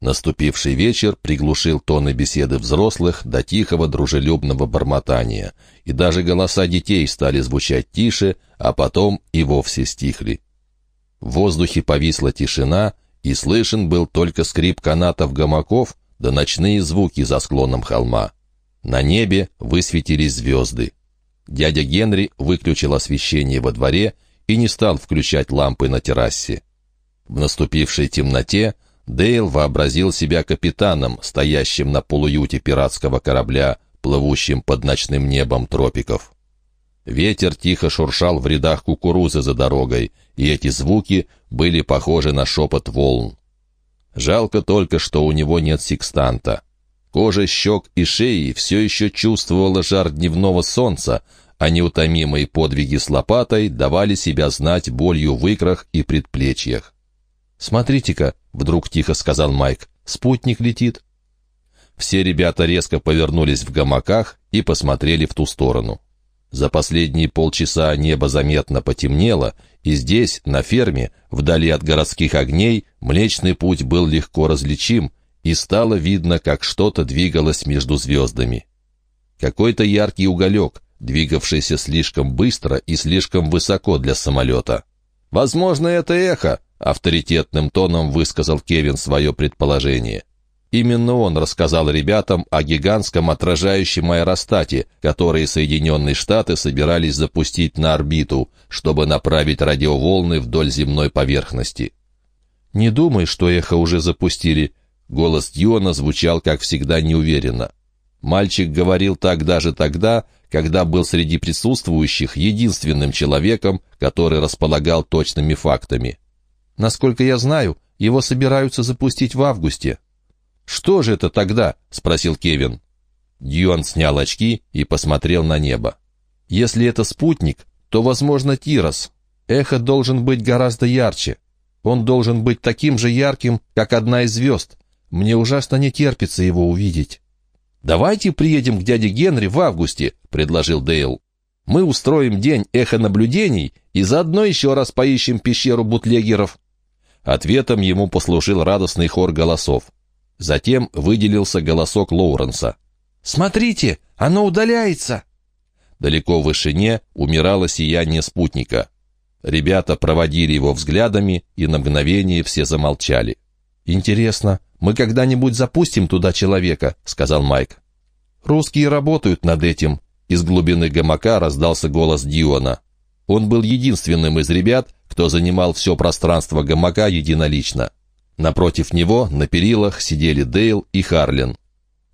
Наступивший вечер приглушил тоны беседы взрослых до тихого дружелюбного бормотания, и даже голоса детей стали звучать тише, а потом и вовсе стихли. В воздухе повисла тишина, и слышен был только скрип канатов гамаков да ночные звуки за склоном холма. На небе высветились звезды. Дядя Генри выключил освещение во дворе и не стал включать лампы на террасе. В наступившей темноте Дейл вообразил себя капитаном, стоящим на полуюте пиратского корабля, плывущим под ночным небом тропиков. Ветер тихо шуршал в рядах кукурузы за дорогой, и эти звуки были похожи на шепот волн. Жалко только, что у него нет секстанта. Кожа щек и шеи все еще чувствовала жар дневного солнца, а неутомимые подвиги с лопатой давали себя знать болью в икрах и предплечьях. «Смотрите-ка», — вдруг тихо сказал Майк, — «спутник летит». Все ребята резко повернулись в гамаках и посмотрели в ту сторону. За последние полчаса небо заметно потемнело, и здесь, на ферме, вдали от городских огней, Млечный Путь был легко различим, и стало видно, как что-то двигалось между звездами. Какой-то яркий уголек, двигавшийся слишком быстро и слишком высоко для самолета. «Возможно, это эхо», Авторитетным тоном высказал Кевин свое предположение. Именно он рассказал ребятам о гигантском отражающем аэростате, который Соединенные Штаты собирались запустить на орбиту, чтобы направить радиоволны вдоль земной поверхности. «Не думай, что эхо уже запустили», — голос Дьюана звучал, как всегда, неуверенно. Мальчик говорил так даже тогда, когда был среди присутствующих единственным человеком, который располагал точными фактами. Насколько я знаю, его собираются запустить в августе». «Что же это тогда?» — спросил Кевин. Дьюан снял очки и посмотрел на небо. «Если это спутник, то, возможно, Тирос. Эхо должен быть гораздо ярче. Он должен быть таким же ярким, как одна из звезд. Мне ужасно не терпится его увидеть». «Давайте приедем к дяде Генри в августе», — предложил Дейл. «Мы устроим день эхонаблюдений и заодно еще раз поищем пещеру бутлегеров». Ответом ему послужил радостный хор голосов. Затем выделился голосок Лоуренса. «Смотрите, оно удаляется!» Далеко в вышине умирало сияние спутника. Ребята проводили его взглядами, и на мгновение все замолчали. «Интересно, мы когда-нибудь запустим туда человека?» — сказал Майк. «Русские работают над этим», — из глубины гамака раздался голос Диона. Он был единственным из ребят, кто занимал все пространство гамака единолично. Напротив него на перилах сидели Дейл и Харлин.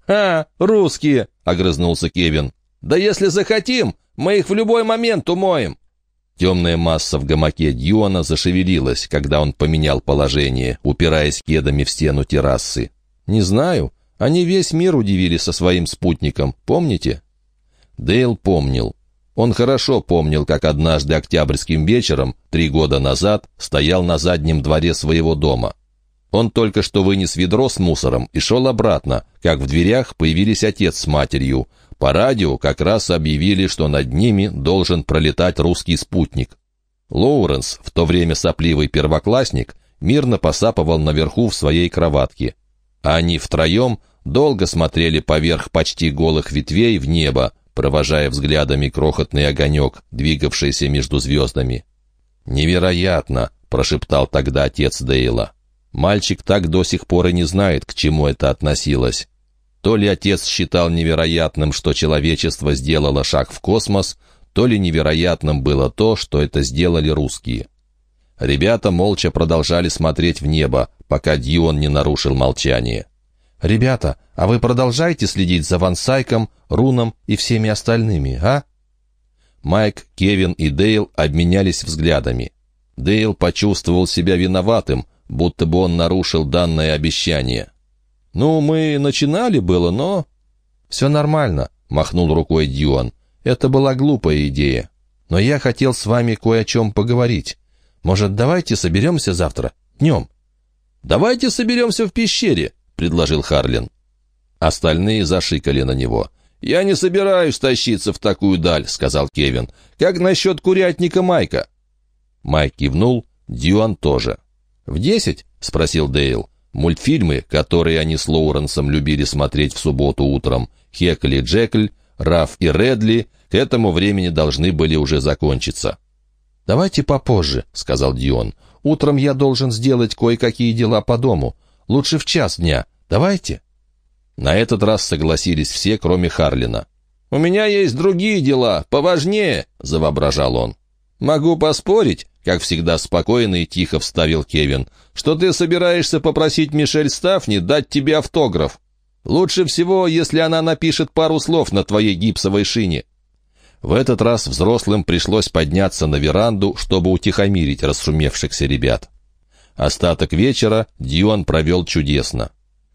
«А, русские!» — огрызнулся Кевин. «Да если захотим, мы их в любой момент умоем!» Темная масса в гамаке Дьюана зашевелилась, когда он поменял положение, упираясь кедами в стену террасы. «Не знаю. Они весь мир удивили со своим спутником, помните?» Дейл помнил. Он хорошо помнил, как однажды октябрьским вечером, три года назад, стоял на заднем дворе своего дома. Он только что вынес ведро с мусором и шел обратно, как в дверях появились отец с матерью. По радио как раз объявили, что над ними должен пролетать русский спутник. Лоуренс, в то время сопливый первоклассник, мирно посапывал наверху в своей кроватке. А они втроем долго смотрели поверх почти голых ветвей в небо, провожая взглядами крохотный огонек, двигавшийся между звездами. «Невероятно!» — прошептал тогда отец Дейла. Мальчик так до сих пор и не знает, к чему это относилось. То ли отец считал невероятным, что человечество сделало шаг в космос, то ли невероятным было то, что это сделали русские. Ребята молча продолжали смотреть в небо, пока Дьюон не нарушил молчание. «Ребята, а вы продолжаете следить за Ван Сайком, Руном и всеми остальными, а?» Майк, Кевин и Дейл обменялись взглядами. Дейл почувствовал себя виноватым, будто бы он нарушил данное обещание. «Ну, мы начинали было, но...» «Все нормально», — махнул рукой Дьюан. «Это была глупая идея. Но я хотел с вами кое о чем поговорить. Может, давайте соберемся завтра? Днем?» «Давайте соберемся в пещере», — предложил Харлин. Остальные зашикали на него. «Я не собираюсь тащиться в такую даль», — сказал Кевин. «Как насчет курятника Майка?» Майк кивнул, Дьюан тоже. «В десять?» — спросил Дейл. Мультфильмы, которые они с Лоуренсом любили смотреть в субботу утром, Хекли Джекль, Раф и Редли, к этому времени должны были уже закончиться. «Давайте попозже», — сказал Дион. «Утром я должен сделать кое-какие дела по дому. Лучше в час дня. Давайте». На этот раз согласились все, кроме Харлина. «У меня есть другие дела, поважнее», — завоображал он. «Могу поспорить, как всегда спокойно и тихо вставил Кевин, что ты собираешься попросить Мишель Стафни дать тебе автограф. Лучше всего, если она напишет пару слов на твоей гипсовой шине». В этот раз взрослым пришлось подняться на веранду, чтобы утихомирить расшумевшихся ребят. Остаток вечера Дион провел чудесно.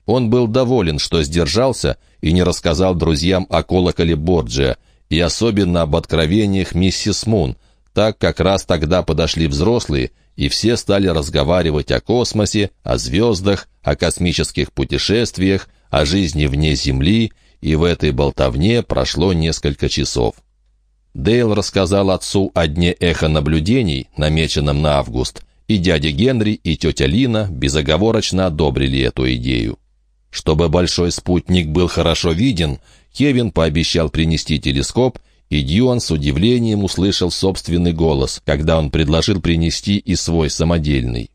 Он был доволен, что сдержался и не рассказал друзьям о колоколе Борджиа и особенно об откровениях миссис Мун, так как раз тогда подошли взрослые, и все стали разговаривать о космосе, о звездах, о космических путешествиях, о жизни вне Земли, и в этой болтовне прошло несколько часов. Дейл рассказал отцу о дне эхо-наблюдений, намеченном на август, и дядя Генри и тетя Лина безоговорочно одобрили эту идею. Чтобы большой спутник был хорошо виден, Кевин пообещал принести телескоп, и Дьюан с удивлением услышал собственный голос, когда он предложил принести и свой самодельный.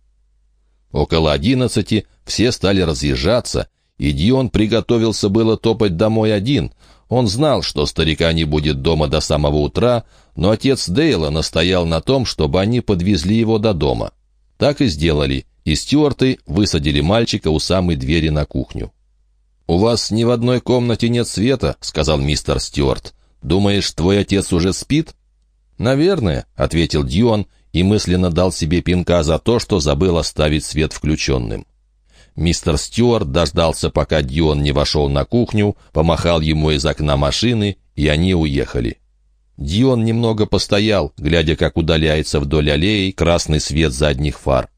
Около одиннадцати все стали разъезжаться, и Дьюан приготовился было топать домой один. Он знал, что старика не будет дома до самого утра, но отец Дейла настоял на том, чтобы они подвезли его до дома. Так и сделали, и стюарты высадили мальчика у самой двери на кухню. «У вас ни в одной комнате нет света», — сказал мистер Стюарт. «Думаешь, твой отец уже спит?» «Наверное», — ответил Дьюан и мысленно дал себе пинка за то, что забыл оставить свет включенным. Мистер Стюарт дождался, пока Дьюан не вошел на кухню, помахал ему из окна машины, и они уехали. Дион немного постоял, глядя, как удаляется вдоль аллеи красный свет задних фар.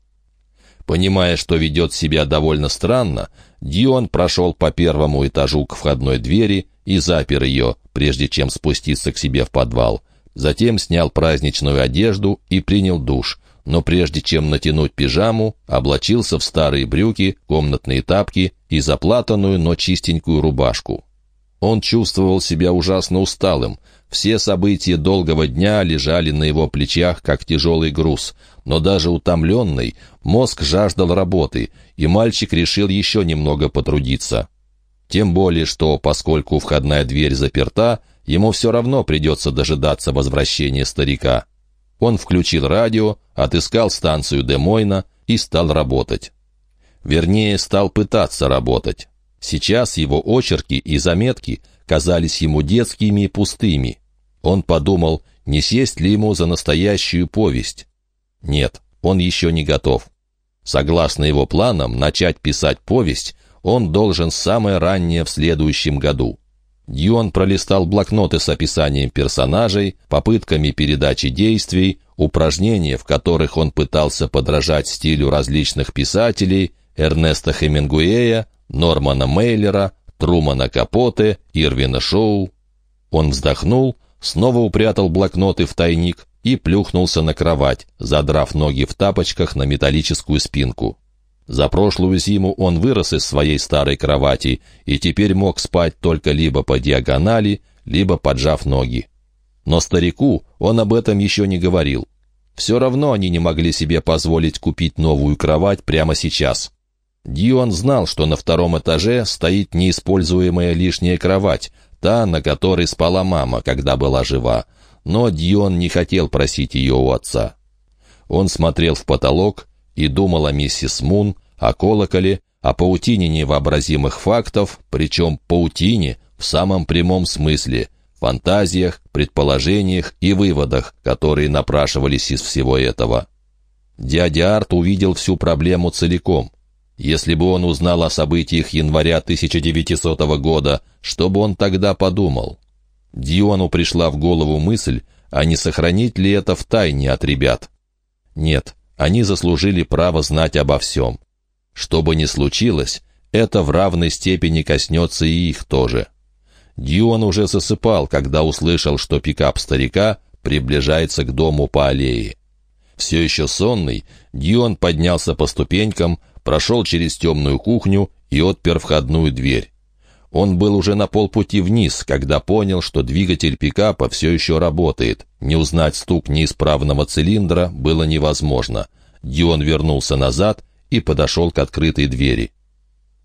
Понимая, что ведет себя довольно странно, Дион прошел по первому этажу к входной двери и запер ее, прежде чем спуститься к себе в подвал. Затем снял праздничную одежду и принял душ, но прежде чем натянуть пижаму, облачился в старые брюки, комнатные тапки и заплатанную, но чистенькую рубашку. Он чувствовал себя ужасно усталым, все события долгого дня лежали на его плечах, как тяжелый груз. Но даже утомленный, мозг жаждал работы, и мальчик решил еще немного потрудиться. Тем более, что, поскольку входная дверь заперта, ему все равно придется дожидаться возвращения старика. Он включил радио, отыскал станцию Демойна и стал работать. Вернее, стал пытаться работать. Сейчас его очерки и заметки казались ему детскими и пустыми. Он подумал, не сесть ли ему за настоящую повесть. Нет, он еще не готов. Согласно его планам, начать писать повесть он должен самое раннее в следующем году. Дьюан пролистал блокноты с описанием персонажей, попытками передачи действий, упражнения, в которых он пытался подражать стилю различных писателей, Эрнеста Хемингуэя, Нормана Мейлера, Трумана Капоте, Ирвина Шоу. Он вздохнул, снова упрятал блокноты в тайник и плюхнулся на кровать, задрав ноги в тапочках на металлическую спинку. За прошлую зиму он вырос из своей старой кровати и теперь мог спать только либо по диагонали, либо поджав ноги. Но старику он об этом еще не говорил. Все равно они не могли себе позволить купить новую кровать прямо сейчас. Дион знал, что на втором этаже стоит неиспользуемая лишняя кровать, та, на которой спала мама, когда была жива. Но Дион не хотел просить ее у отца. Он смотрел в потолок и думал о миссис Мун, о колоколе, о паутине невообразимых фактов, причем паутине в самом прямом смысле, фантазиях, предположениях и выводах, которые напрашивались из всего этого. Дядя Арт увидел всю проблему целиком. Если бы он узнал о событиях января 1900 года, что бы он тогда подумал? Диону пришла в голову мысль, а не сохранить ли это в тайне от ребят? Нет, они заслужили право знать обо всем. Что бы ни случилось, это в равной степени коснется и их тоже. Дьюан уже засыпал, когда услышал, что пикап старика приближается к дому по аллее. Все еще сонный, Дьюан поднялся по ступенькам, прошел через темную кухню и отпер входную дверь. Он был уже на полпути вниз, когда понял, что двигатель пикапа все еще работает. Не узнать стук неисправного цилиндра было невозможно. Дион вернулся назад и подошел к открытой двери.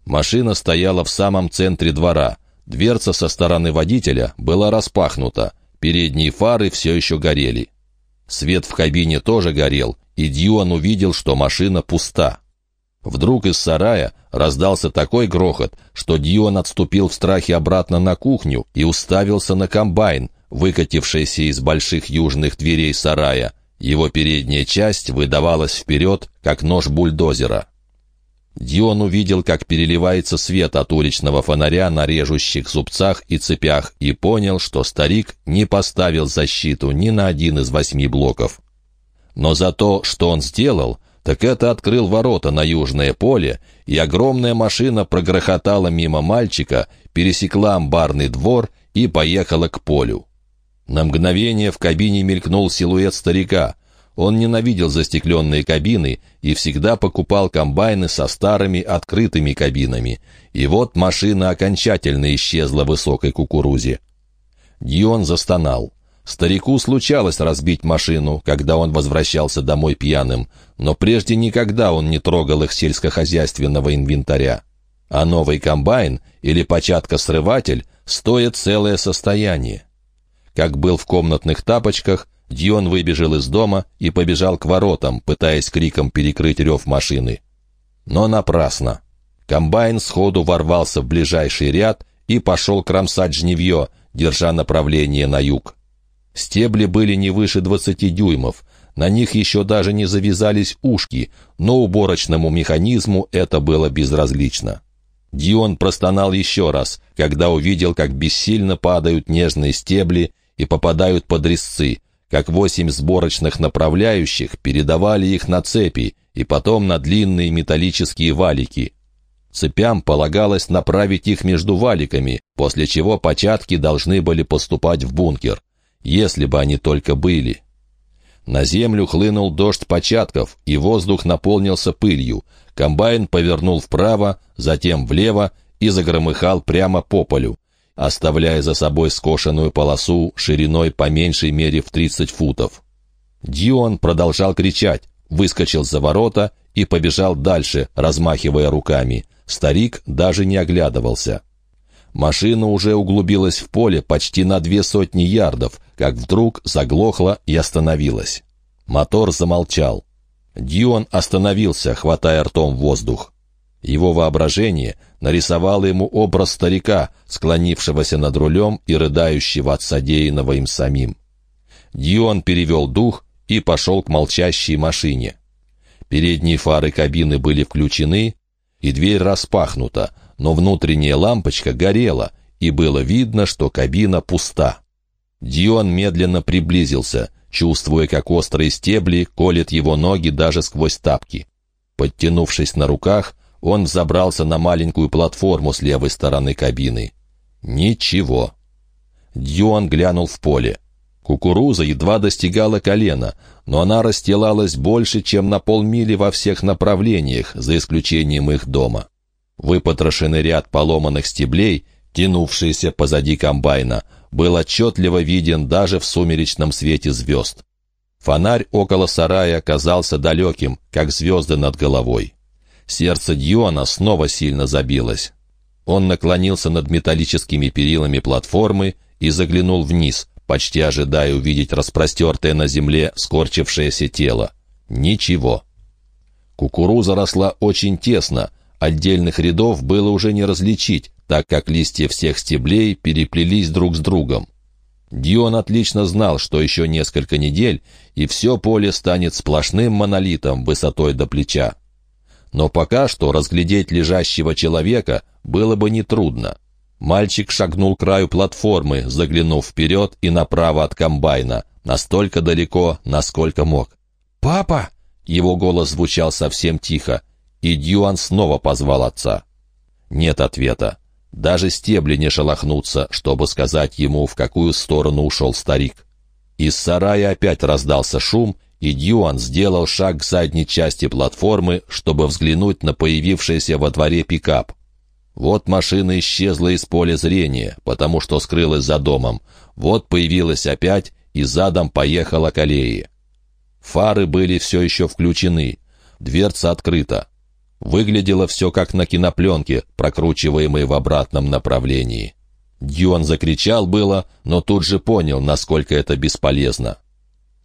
Машина стояла в самом центре двора. Дверца со стороны водителя была распахнута. Передние фары все еще горели. Свет в кабине тоже горел, и Дьюан увидел, что машина пуста. Вдруг из сарая раздался такой грохот, что Дьюан отступил в страхе обратно на кухню и уставился на комбайн, выкатившийся из больших южных дверей сарая. Его передняя часть выдавалась вперед, как нож бульдозера. Дион увидел, как переливается свет от уличного фонаря на режущих зубцах и цепях, и понял, что старик не поставил защиту ни на один из восьми блоков. Но за то, что он сделал, так это открыл ворота на южное поле, и огромная машина прогрохотала мимо мальчика, пересекла амбарный двор и поехала к полю. На мгновение в кабине мелькнул силуэт старика. Он ненавидел застекленные кабины и всегда покупал комбайны со старыми открытыми кабинами. И вот машина окончательно исчезла в высокой кукурузе. Дион застонал. Старику случалось разбить машину, когда он возвращался домой пьяным, но прежде никогда он не трогал их сельскохозяйственного инвентаря. А новый комбайн или початка-срыватель стоит целое состояние. Как был в комнатных тапочках, Дион выбежал из дома и побежал к воротам, пытаясь криком перекрыть рев машины. Но напрасно. Комбайн сходу ворвался в ближайший ряд и пошел кромсать жневье, держа направление на юг. Стебли были не выше двадцати дюймов, на них еще даже не завязались ушки, но уборочному механизму это было безразлично. Дион простонал еще раз, когда увидел, как бессильно падают нежные стебли и попадают под резцы, как восемь сборочных направляющих передавали их на цепи и потом на длинные металлические валики. Цепям полагалось направить их между валиками, после чего початки должны были поступать в бункер если бы они только были. На землю хлынул дождь початков, и воздух наполнился пылью. Комбайн повернул вправо, затем влево и загромыхал прямо по полю, оставляя за собой скошенную полосу шириной по меньшей мере в 30 футов. Дион продолжал кричать, выскочил за ворота и побежал дальше, размахивая руками. Старик даже не оглядывался. Машина уже углубилась в поле почти на две сотни ярдов, как вдруг заглохла и остановилась. Мотор замолчал. Дион остановился, хватая ртом воздух. Его воображение нарисовало ему образ старика, склонившегося над рулем и рыдающего от содеянного им самим. Дион перевел дух и пошел к молчащей машине. Передние фары кабины были включены, и дверь распахнута, но внутренняя лампочка горела, и было видно, что кабина пуста. Дион медленно приблизился, чувствуя, как острые стебли колят его ноги даже сквозь тапки. Подтянувшись на руках, он взобрался на маленькую платформу с левой стороны кабины. Ничего. Дион глянул в поле. Кукуруза едва достигала колена, но она расстилалась больше, чем на полмили во всех направлениях, за исключением их дома. Выпотрошенный ряд поломанных стеблей, тянувшийся позади комбайна, был отчетливо виден даже в сумеречном свете звезд. Фонарь около сарая казался далеким, как звезды над головой. Сердце Дьюана снова сильно забилось. Он наклонился над металлическими перилами платформы и заглянул вниз, почти ожидая увидеть распростертое на земле скорчившееся тело. Ничего. Кукуруза росла очень тесно, Отдельных рядов было уже не различить, так как листья всех стеблей переплелись друг с другом. Дион отлично знал, что еще несколько недель, и все поле станет сплошным монолитом высотой до плеча. Но пока что разглядеть лежащего человека было бы нетрудно. Мальчик шагнул к краю платформы, заглянув вперед и направо от комбайна, настолько далеко, насколько мог. «Папа!» — его голос звучал совсем тихо и Дьюан снова позвал отца. Нет ответа. Даже стебли не шелохнутся, чтобы сказать ему, в какую сторону ушел старик. Из сарая опять раздался шум, и Дьюан сделал шаг к задней части платформы, чтобы взглянуть на появившийся во дворе пикап. Вот машина исчезла из поля зрения, потому что скрылась за домом. Вот появилась опять и задом поехала к аллее. Фары были все еще включены, дверца открыта. Выглядело все как на кинопленке, прокручиваемой в обратном направлении. Дьюан закричал было, но тут же понял, насколько это бесполезно.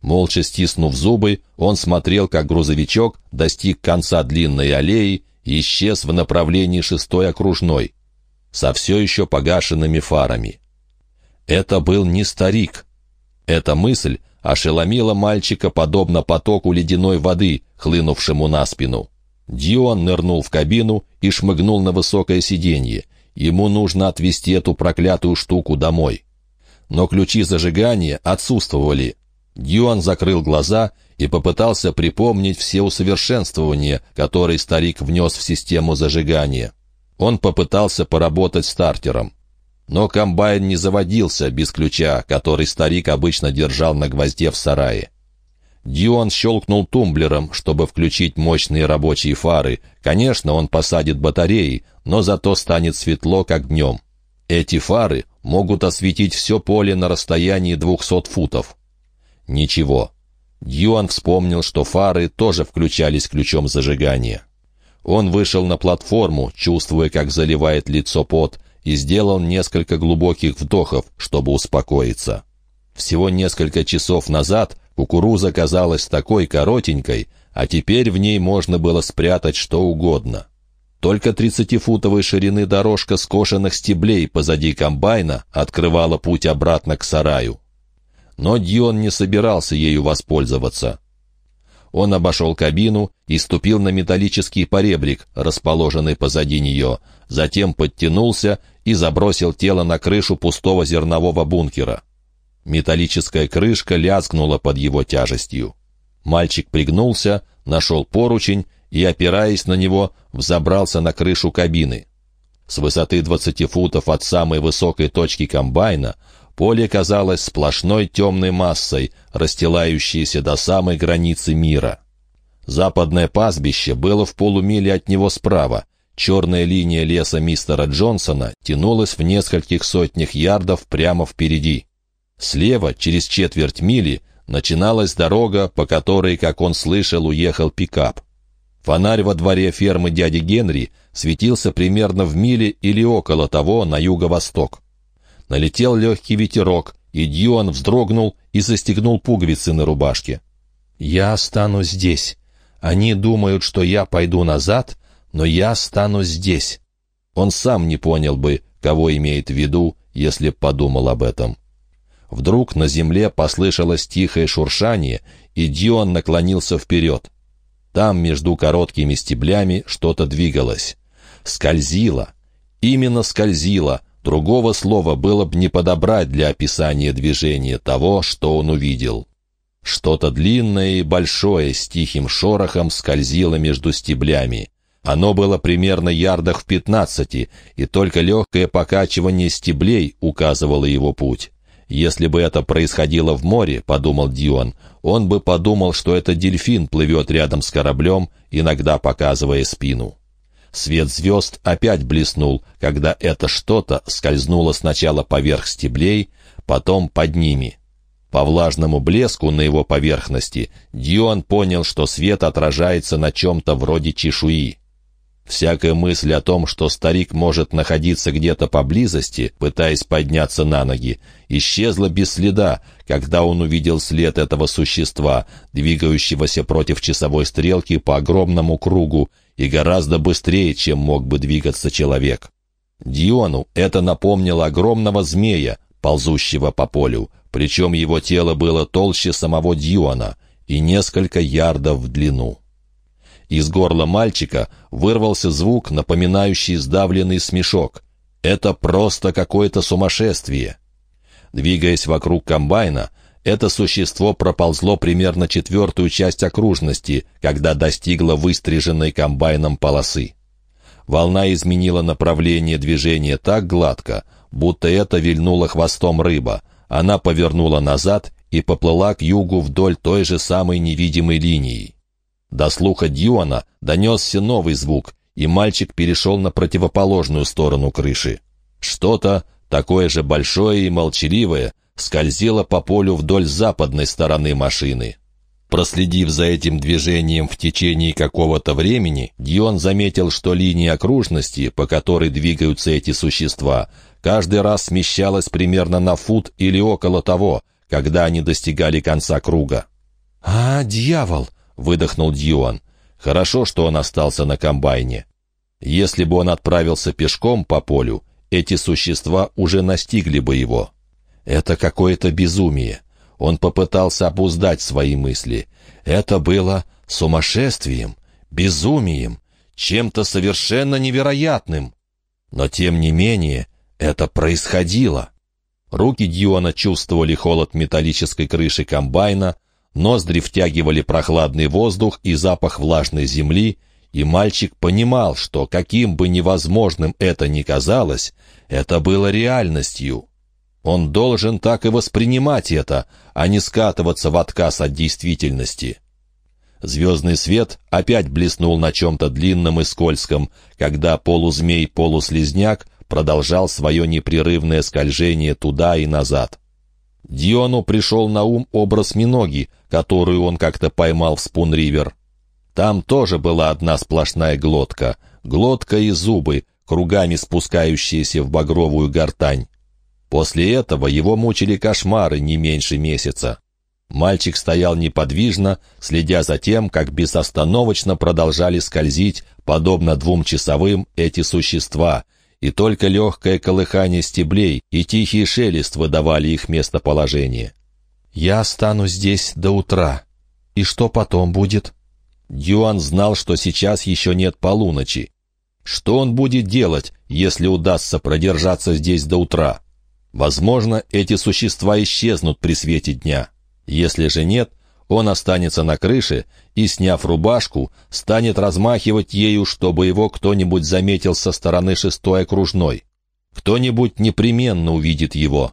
Молча стиснув зубы, он смотрел, как грузовичок достиг конца длинной аллеи и исчез в направлении шестой окружной, со все еще погашенными фарами. Это был не старик. Эта мысль ошеломила мальчика подобно потоку ледяной воды, хлынувшему на спину. Дион нырнул в кабину и шмыгнул на высокое сиденье. Ему нужно отвезти эту проклятую штуку домой. Но ключи зажигания отсутствовали. Дьюан закрыл глаза и попытался припомнить все усовершенствования, которые старик внес в систему зажигания. Он попытался поработать стартером. Но комбайн не заводился без ключа, который старик обычно держал на гвозде в сарае. Дион щелкнул тумблером, чтобы включить мощные рабочие фары. Конечно, он посадит батареи, но зато станет светло, как днем. Эти фары могут осветить все поле на расстоянии 200 футов. Ничего. Дьюан вспомнил, что фары тоже включались ключом зажигания. Он вышел на платформу, чувствуя, как заливает лицо пот, и сделал несколько глубоких вдохов, чтобы успокоиться. Всего несколько часов назад кукуруза казалась такой коротенькой, а теперь в ней можно было спрятать что угодно. Только тридцатифутовой ширины дорожка скошенных стеблей позади комбайна открывала путь обратно к сараю. Но Дьон не собирался ею воспользоваться. Он обошел кабину и ступил на металлический поребрик, расположенный позади нее, затем подтянулся и забросил тело на крышу пустого зернового бункера. Металлическая крышка лязгнула под его тяжестью. Мальчик пригнулся, нашел поручень и, опираясь на него, взобрался на крышу кабины. С высоты 20 футов от самой высокой точки комбайна поле казалось сплошной темной массой, расстилающейся до самой границы мира. Западное пастбище было в полумиле от него справа. Черная линия леса мистера Джонсона тянулась в нескольких сотнях ярдов прямо впереди. Слева, через четверть мили, начиналась дорога, по которой, как он слышал, уехал пикап. Фонарь во дворе фермы дяди Генри светился примерно в миле или около того на юго-восток. Налетел легкий ветерок, и Дьюан вздрогнул и застегнул пуговицы на рубашке. «Я останусь здесь. Они думают, что я пойду назад, но я останусь здесь». Он сам не понял бы, кого имеет в виду, если подумал об этом. Вдруг на земле послышалось тихое шуршание, и Дион наклонился вперед. Там между короткими стеблями что-то двигалось. Скользило. Именно скользило. Другого слова было бы не подобрать для описания движения того, что он увидел. Что-то длинное и большое с тихим шорохом скользило между стеблями. Оно было примерно ярдах в пятнадцати, и только легкое покачивание стеблей указывало его путь. Если бы это происходило в море, подумал Дион, он бы подумал, что это дельфин плывет рядом с кораблем, иногда показывая спину. Свет звезд опять блеснул, когда это что-то скользнуло сначала поверх стеблей, потом под ними. По влажному блеску на его поверхности Дион понял, что свет отражается на чем-то вроде чешуи. Всякая мысль о том, что старик может находиться где-то поблизости, пытаясь подняться на ноги, исчезла без следа, когда он увидел след этого существа, двигающегося против часовой стрелки по огромному кругу и гораздо быстрее, чем мог бы двигаться человек. Диону это напомнило огромного змея, ползущего по полю, причем его тело было толще самого Диона и несколько ярдов в длину. Из горла мальчика вырвался звук, напоминающий сдавленный смешок. Это просто какое-то сумасшествие. Двигаясь вокруг комбайна, это существо проползло примерно четвертую часть окружности, когда достигло выстриженной комбайном полосы. Волна изменила направление движения так гладко, будто это вильнула хвостом рыба. Она повернула назад и поплыла к югу вдоль той же самой невидимой линии. До слуха Дьюана донесся новый звук, и мальчик перешел на противоположную сторону крыши. Что-то, такое же большое и молчаливое, скользило по полю вдоль западной стороны машины. Проследив за этим движением в течение какого-то времени, Дион заметил, что линия окружности, по которой двигаются эти существа, каждый раз смещалась примерно на фут или около того, когда они достигали конца круга. «А, дьявол!» — выдохнул Дьюан. Хорошо, что он остался на комбайне. Если бы он отправился пешком по полю, эти существа уже настигли бы его. Это какое-то безумие. Он попытался обуздать свои мысли. Это было сумасшествием, безумием, чем-то совершенно невероятным. Но тем не менее это происходило. Руки Дьюана чувствовали холод металлической крыши комбайна, ноздри втягивали прохладный воздух и запах влажной земли, и мальчик понимал, что каким бы невозможным это ни казалось, это было реальностью. Он должен так и воспринимать это, а не скатываться в отказ от действительности. Звездный свет опять блеснул на чем-то длинном и скользком, когда полузмей-полуслизняк продолжал свое непрерывное скольжение туда и назад. Диону пришел на ум образ Миноги, которую он как-то поймал в Спунривер. Там тоже была одна сплошная глотка, глотка и зубы, кругами спускающиеся в багровую гортань. После этого его мучили кошмары не меньше месяца. Мальчик стоял неподвижно, следя за тем, как безостановочно продолжали скользить, подобно двум часовым, эти существа, и только легкое колыхание стеблей и тихий шелест выдавали их местоположение. «Я останусь здесь до утра. И что потом будет?» Дюан знал, что сейчас еще нет полуночи. Что он будет делать, если удастся продержаться здесь до утра? Возможно, эти существа исчезнут при свете дня. Если же нет, он останется на крыше и, сняв рубашку, станет размахивать ею, чтобы его кто-нибудь заметил со стороны шестой окружной. Кто-нибудь непременно увидит его.